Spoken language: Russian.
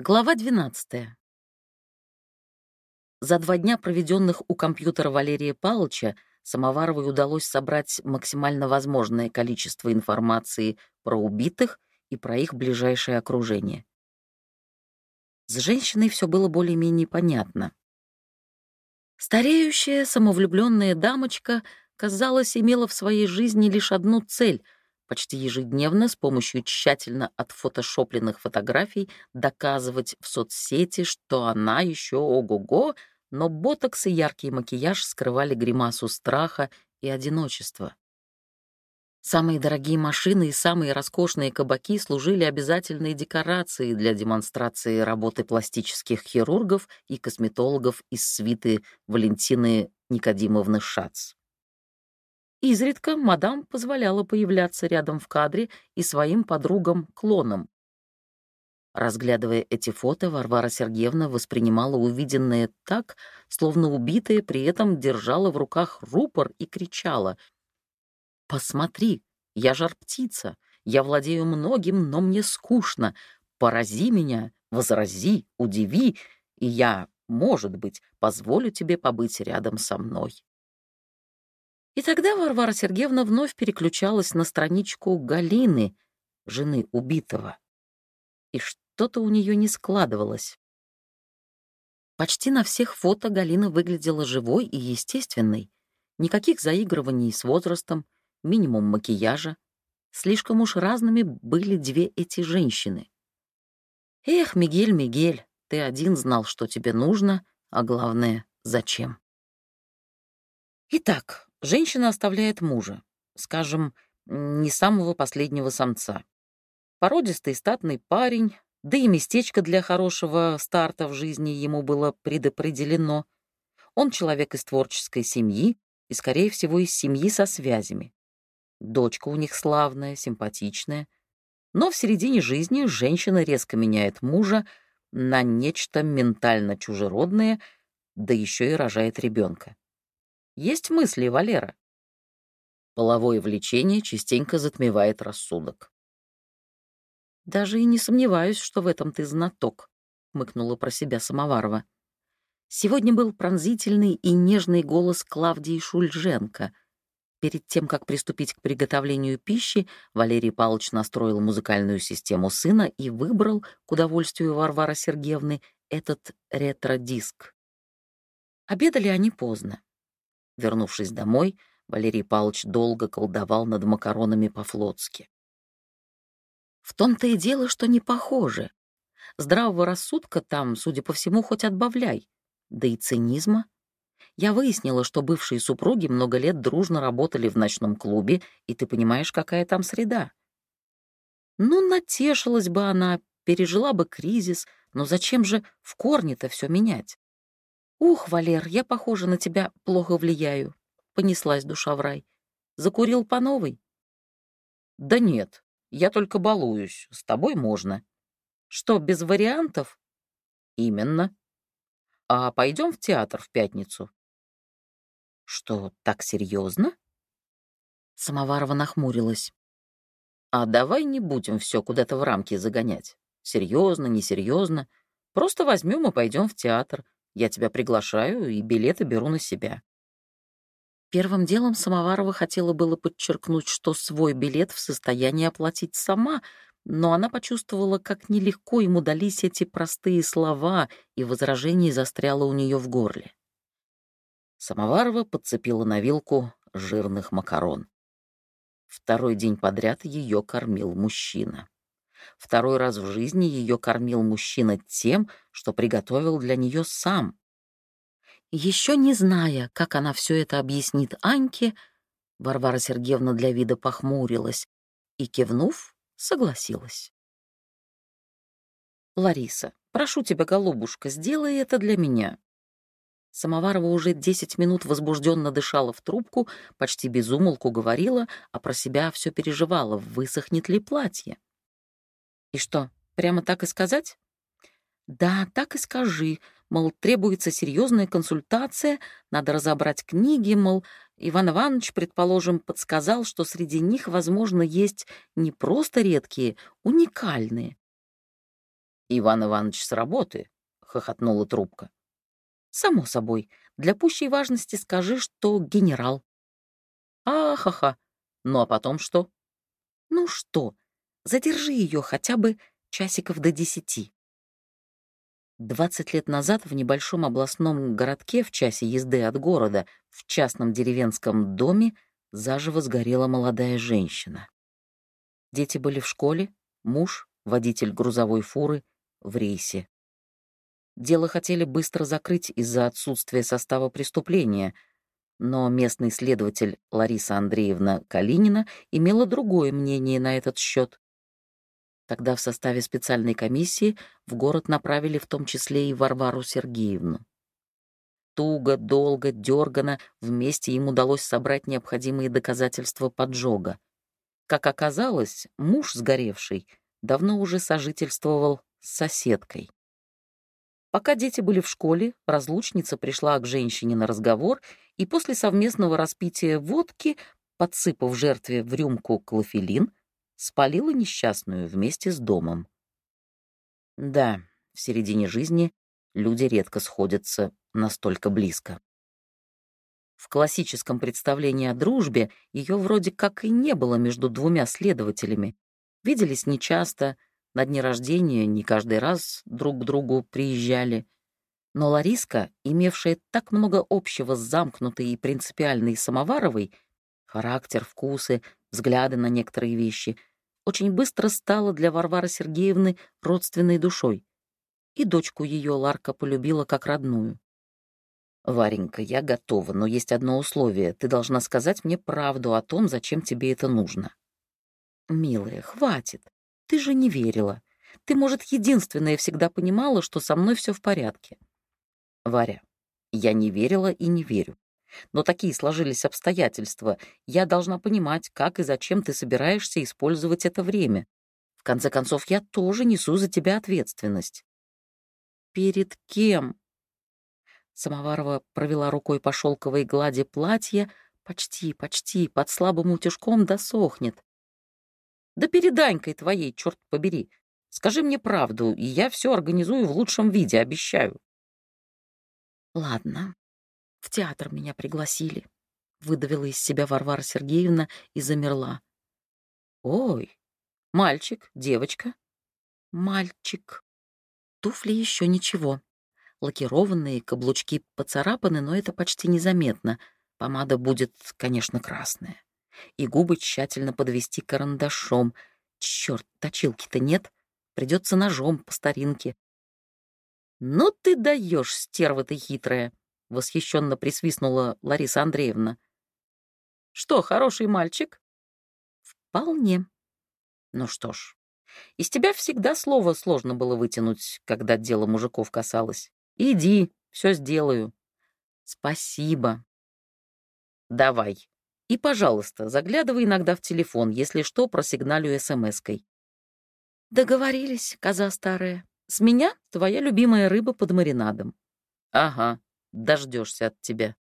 Глава 12. За два дня, проведенных у компьютера Валерия Павловича, Самоваровой удалось собрать максимально возможное количество информации про убитых и про их ближайшее окружение. С женщиной все было более-менее понятно. Стареющая, самовлюбленная дамочка, казалось, имела в своей жизни лишь одну цель — почти ежедневно с помощью тщательно отфотошопленных фотографий доказывать в соцсети, что она еще ого-го, но ботокс и яркий макияж скрывали гримасу страха и одиночества. Самые дорогие машины и самые роскошные кабаки служили обязательной декорацией для демонстрации работы пластических хирургов и косметологов из свиты Валентины Никодимовны Шац. Изредка мадам позволяла появляться рядом в кадре и своим подругам-клонам. Разглядывая эти фото, Варвара Сергеевна воспринимала увиденное так, словно убитая при этом держала в руках рупор и кричала «Посмотри, я жар-птица, я владею многим, но мне скучно. Порази меня, возрази, удиви, и я, может быть, позволю тебе побыть рядом со мной». И тогда Варвара Сергеевна вновь переключалась на страничку Галины, жены убитого. И что-то у нее не складывалось. Почти на всех фото Галина выглядела живой и естественной. Никаких заигрываний с возрастом, минимум макияжа. Слишком уж разными были две эти женщины. Эх, Мигель, Мигель, ты один знал, что тебе нужно, а главное, зачем. Итак, Женщина оставляет мужа, скажем, не самого последнего самца. Породистый статный парень, да и местечко для хорошего старта в жизни ему было предопределено. Он человек из творческой семьи и, скорее всего, из семьи со связями. Дочка у них славная, симпатичная. Но в середине жизни женщина резко меняет мужа на нечто ментально чужеродное, да еще и рожает ребенка. Есть мысли, Валера?» Половое влечение частенько затмевает рассудок. «Даже и не сомневаюсь, что в этом ты знаток», — мыкнула про себя Самоварова. Сегодня был пронзительный и нежный голос Клавдии Шульженко. Перед тем, как приступить к приготовлению пищи, Валерий Павлович настроил музыкальную систему сына и выбрал, к удовольствию Варвары Сергеевны, этот ретро-диск. Обедали они поздно. Вернувшись домой, Валерий Павлович долго колдовал над макаронами по-флотски. В том-то и дело, что не похоже. Здравого рассудка там, судя по всему, хоть отбавляй. Да и цинизма. Я выяснила, что бывшие супруги много лет дружно работали в ночном клубе, и ты понимаешь, какая там среда. Ну, натешилась бы она, пережила бы кризис, но зачем же в корне-то все менять? «Ух, Валер, я, похоже, на тебя плохо влияю», — понеслась душа в рай. «Закурил по новой?» «Да нет, я только балуюсь, с тобой можно». «Что, без вариантов?» «Именно. А пойдем в театр в пятницу?» «Что, так серьезно? Самоварова нахмурилась. «А давай не будем все куда-то в рамки загонять. Серьезно, несерьезно. Просто возьмем и пойдем в театр. Я тебя приглашаю и билеты беру на себя». Первым делом Самоварова хотела было подчеркнуть, что свой билет в состоянии оплатить сама, но она почувствовала, как нелегко ему дались эти простые слова, и возражение застряло у нее в горле. Самоварова подцепила на вилку жирных макарон. Второй день подряд ее кормил мужчина. Второй раз в жизни ее кормил мужчина тем, что приготовил для нее сам. Еще не зная, как она все это объяснит Аньке, Варвара Сергеевна для вида похмурилась и, кивнув, согласилась. «Лариса, прошу тебя, голубушка, сделай это для меня». Самоварова уже десять минут возбужденно дышала в трубку, почти безумолку говорила, а про себя все переживала, высохнет ли платье. И что, прямо так и сказать? Да, так и скажи. Мол, требуется серьезная консультация, надо разобрать книги, мол, Иван Иванович, предположим, подсказал, что среди них, возможно, есть не просто редкие, уникальные. Иван Иванович с работы, — хохотнула трубка. Само собой, для пущей важности скажи, что генерал. Ахаха. Ну а потом что? Ну что, задержи ее хотя бы часиков до десяти. Двадцать лет назад в небольшом областном городке в часе езды от города в частном деревенском доме заживо сгорела молодая женщина. Дети были в школе, муж, водитель грузовой фуры, в рейсе. Дело хотели быстро закрыть из-за отсутствия состава преступления, но местный следователь Лариса Андреевна Калинина имела другое мнение на этот счет. Тогда в составе специальной комиссии в город направили в том числе и Варвару Сергеевну. Туго, долго, дергано вместе им удалось собрать необходимые доказательства поджога. Как оказалось, муж сгоревший давно уже сожительствовал с соседкой. Пока дети были в школе, разлучница пришла к женщине на разговор и после совместного распития водки, подсыпав жертве в рюмку клофелин, спалила несчастную вместе с домом. Да, в середине жизни люди редко сходятся настолько близко. В классическом представлении о дружбе ее вроде как и не было между двумя следователями. Виделись нечасто, на дни рождения не каждый раз друг к другу приезжали. Но Лариска, имевшая так много общего с замкнутой и принципиальной Самоваровой, характер, вкусы, взгляды на некоторые вещи, очень быстро стала для Варвары Сергеевны родственной душой. И дочку ее Ларка полюбила как родную. «Варенька, я готова, но есть одно условие. Ты должна сказать мне правду о том, зачем тебе это нужно». «Милая, хватит. Ты же не верила. Ты, может, единственная всегда понимала, что со мной все в порядке. Варя, я не верила и не верю. Но такие сложились обстоятельства. Я должна понимать, как и зачем ты собираешься использовать это время. В конце концов, я тоже несу за тебя ответственность. Перед кем? Самоварова провела рукой по шелковой глади платья. Почти, почти, под слабым утюжком досохнет. Да перед Данькой твоей, черт побери. Скажи мне правду, и я все организую в лучшем виде, обещаю. Ладно, в театр меня пригласили. Выдавила из себя Варвара Сергеевна и замерла. Ой, мальчик, девочка? Мальчик. Туфли еще ничего. Лакированные, каблучки поцарапаны, но это почти незаметно. Помада будет, конечно, красная и губы тщательно подвести карандашом. Черт, точилки-то нет, придется ножом по старинке. «Ну ты даешь, стерва ты хитрая!» — восхищенно присвистнула Лариса Андреевна. «Что, хороший мальчик?» «Вполне. Ну что ж, из тебя всегда слово сложно было вытянуть, когда дело мужиков касалось. Иди, все сделаю». «Спасибо». «Давай, и, пожалуйста, заглядывай иногда в телефон, если что, просигналю смс-кой. Договорились, коза старая. С меня твоя любимая рыба под маринадом. Ага, дождешься от тебя.